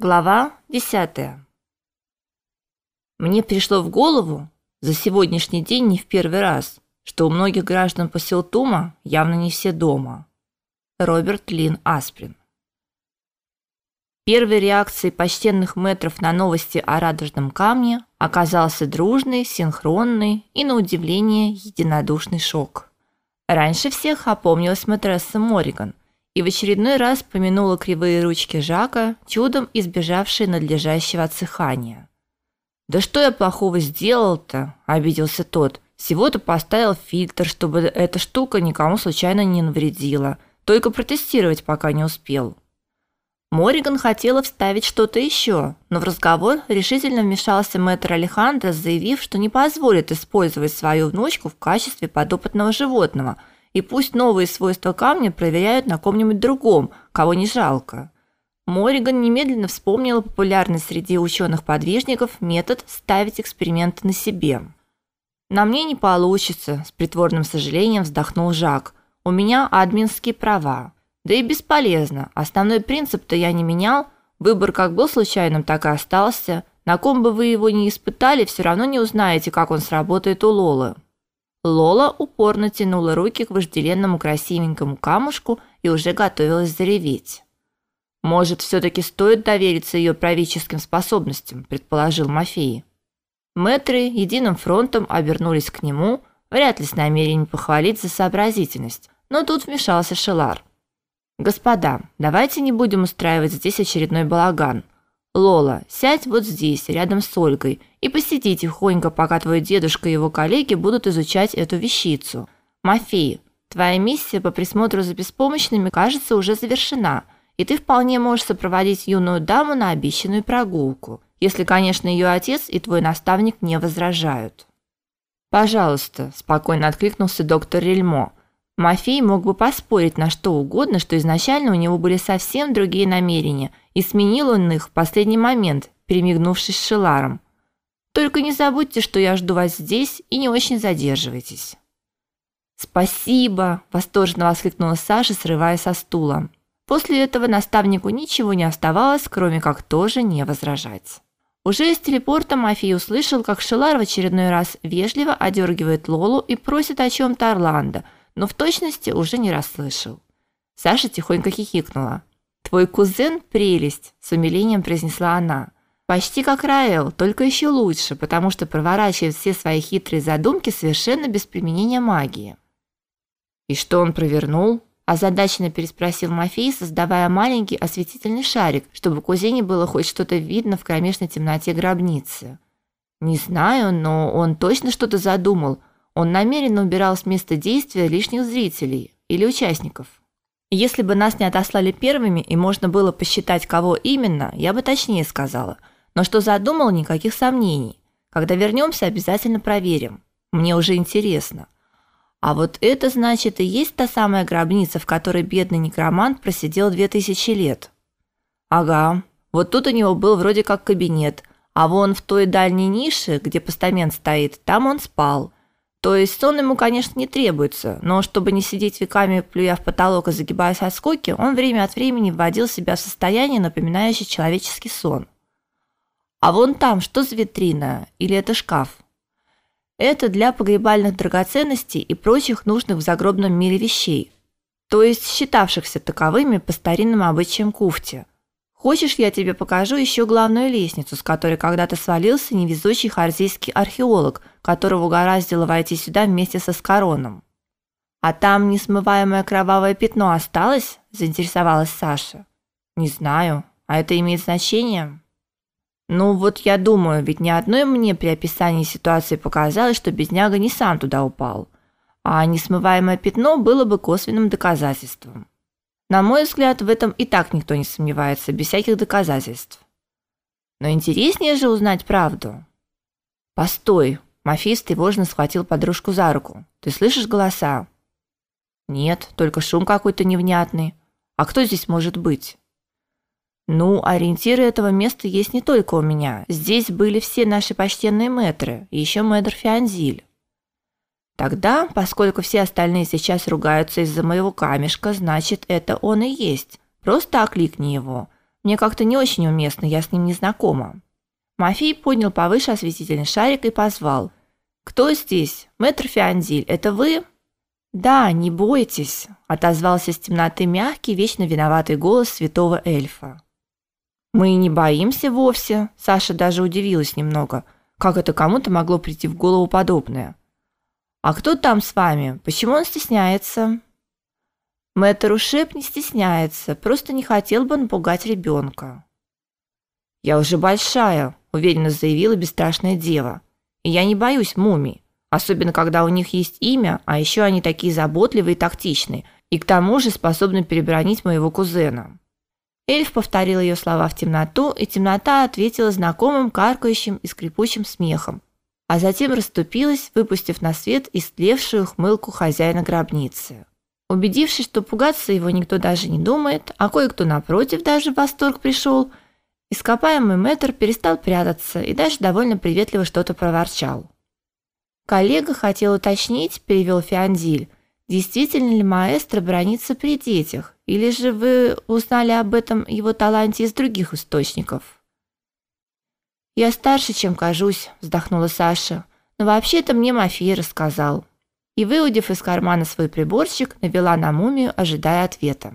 Глава 10. Мне пришло в голову за сегодняшний день не в первый раз, что у многих граждан Поселтума явно не все дома. Роберт Лин Асприн. Первой реакцией почтенных метров на новости о радужном камне оказался дружный, синхронный и на удивление единодушный шок. Раньше всех опомнилась матресса Мориган – и в очередной раз помянула кривые ручки Жака, чудом избежавшие надлежащего отсыхания. «Да что я плохого сделал-то?» – обиделся тот. «Всего-то поставил фильтр, чтобы эта штука никому случайно не навредила. Только протестировать пока не успел». Мориган хотела вставить что-то еще, но в разговор решительно вмешался мэтр Алехандро, заявив, что не позволит использовать свою внучку в качестве подопытного животного – и пусть новые свойства камня проверяют на ком-нибудь другом, кого не жалко. Мориган немедленно вспомнила популярный среди ученых-подвижников метод ставить эксперименты на себе. На мне не получится, с притворным сожалением вздохнул Жак. У меня админские права. Да и бесполезно. Основной принцип-то я не менял. Выбор как был случайным, так и остался. На ком бы вы его не испытали, все равно не узнаете, как он сработает у Лолы. Лола упорно тянула руки к вожделенному красивенькому камушку и уже готовилась зареветь. Может, все таки стоит довериться ее правительским способностям, предположил Мафей. Мэтры единым фронтом обернулись к нему, вряд ли с намерением похвалить за сообразительность, но тут вмешался Шелар. Господа, давайте не будем устраивать здесь очередной балаган. Лола, сядь вот здесь, рядом с Ольгой, и посиди тихонько, пока твой дедушка и его коллеги будут изучать эту вещицу. Мафей, твоя миссия по присмотру за беспомощными, кажется, уже завершена, и ты вполне можешь сопроводить юную даму на обещанную прогулку, если, конечно, ее отец и твой наставник не возражают. Пожалуйста, спокойно откликнулся доктор Рельмо. Мафей мог бы поспорить на что угодно, что изначально у него были совсем другие намерения, и сменил он их в последний момент, перемигнувшись с Шеларом. Только не забудьте, что я жду вас здесь и не очень задерживайтесь. Спасибо, восторженно воскликнула Саша, срываясь со стула. После этого наставнику ничего не оставалось, кроме как тоже не возражать. Уже из телепорта Мафий услышал, как Шелар в очередной раз вежливо одергивает Лолу и просит о чем то Орландо – но в точности уже не расслышал. Саша тихонько хихикнула. Твой кузен прелесть, с умилением произнесла она. Почти как Раэл, только еще лучше, потому что проворачивает все свои хитрые задумки совершенно без применения магии. И что он провернул? озадаченно переспросил Мафей, создавая маленький осветительный шарик, чтобы кузине было хоть что-то видно в кромешной темноте гробницы. Не знаю, но он точно что-то задумал, он намеренно убирал с места действия лишних зрителей или участников. Если бы нас не отослали первыми и можно было посчитать, кого именно, я бы точнее сказала. Но что задумал, никаких сомнений. Когда вернемся, обязательно проверим. Мне уже интересно. А вот это, значит, и есть та самая гробница, в которой бедный некромант просидел две тысячи лет. Ага. Вот тут у него был вроде как кабинет, а вон в той дальней нише, где постамент стоит, там он спал. То есть сон ему, конечно, не требуется, но чтобы не сидеть веками, плюя в потолок и загибаясь от скуки, он время от времени вводил себя в состояние, напоминающее человеческий сон. А вон там что за витрина? Или это шкаф? Это для погребальных драгоценностей и прочих нужных в загробном мире вещей, то есть считавшихся таковыми по старинным обычаям куфти – Хочешь, я тебе покажу еще главную лестницу, с которой когда-то свалился невезучий харзейский археолог, которого угораздило войти сюда вместе со Скороном. А там несмываемое кровавое пятно осталось? заинтересовалась Саша. Не знаю, а это имеет значение? Ну вот я думаю, ведь ни одной мне при описании ситуации показалось, что бедняга не сам туда упал, а несмываемое пятно было бы косвенным доказательством. На мой взгляд, в этом и так никто не сомневается, без всяких доказательств. Но интереснее же узнать правду. Постой, Мафис тревожно схватил подружку за руку. Ты слышишь голоса? Нет, только шум какой-то невнятный. А кто здесь может быть? Ну, ориентиры этого места есть не только у меня. Здесь были все наши почтенные мэтры, и еще мэтр Фианзиль. Тогда, поскольку все остальные сейчас ругаются из-за моего камешка, значит, это он и есть. Просто окликни его. Мне как-то не очень уместно, я с ним не знакома. Мафей поднял повыше осветительный шарик и позвал. «Кто здесь? Мэтр Фиандиль, это вы?» «Да, не бойтесь», – отозвался с темноты мягкий, вечно виноватый голос святого эльфа. «Мы не боимся вовсе», – Саша даже удивилась немного. Как это кому-то могло прийти в голову подобное? «А кто там с вами? Почему он стесняется?» Мэтр Ушеп не стесняется, просто не хотел бы напугать ребенка. «Я уже большая», – уверенно заявила бесстрашная дева. «И я не боюсь мумий, особенно когда у них есть имя, а еще они такие заботливые и тактичные, и к тому же способны перебронить моего кузена». Эльф повторил ее слова в темноту, и темнота ответила знакомым каркающим и скрипучим смехом, а затем расступилась, выпустив на свет истлевшую хмылку хозяина гробницы. Убедившись, что пугаться его никто даже не думает, а кое-кто напротив даже в восторг пришел, ископаемый мэтр перестал прятаться и даже довольно приветливо что-то проворчал. Коллега хотел уточнить, перевел Фиандиль, действительно ли маэстро бронится при детях, или же вы узнали об этом его таланте из других источников? Я старше, чем кажусь, вздохнула Саша. Но вообще-то мне Мафия рассказал. И выудив из кармана свой приборчик, навела на мумию, ожидая ответа.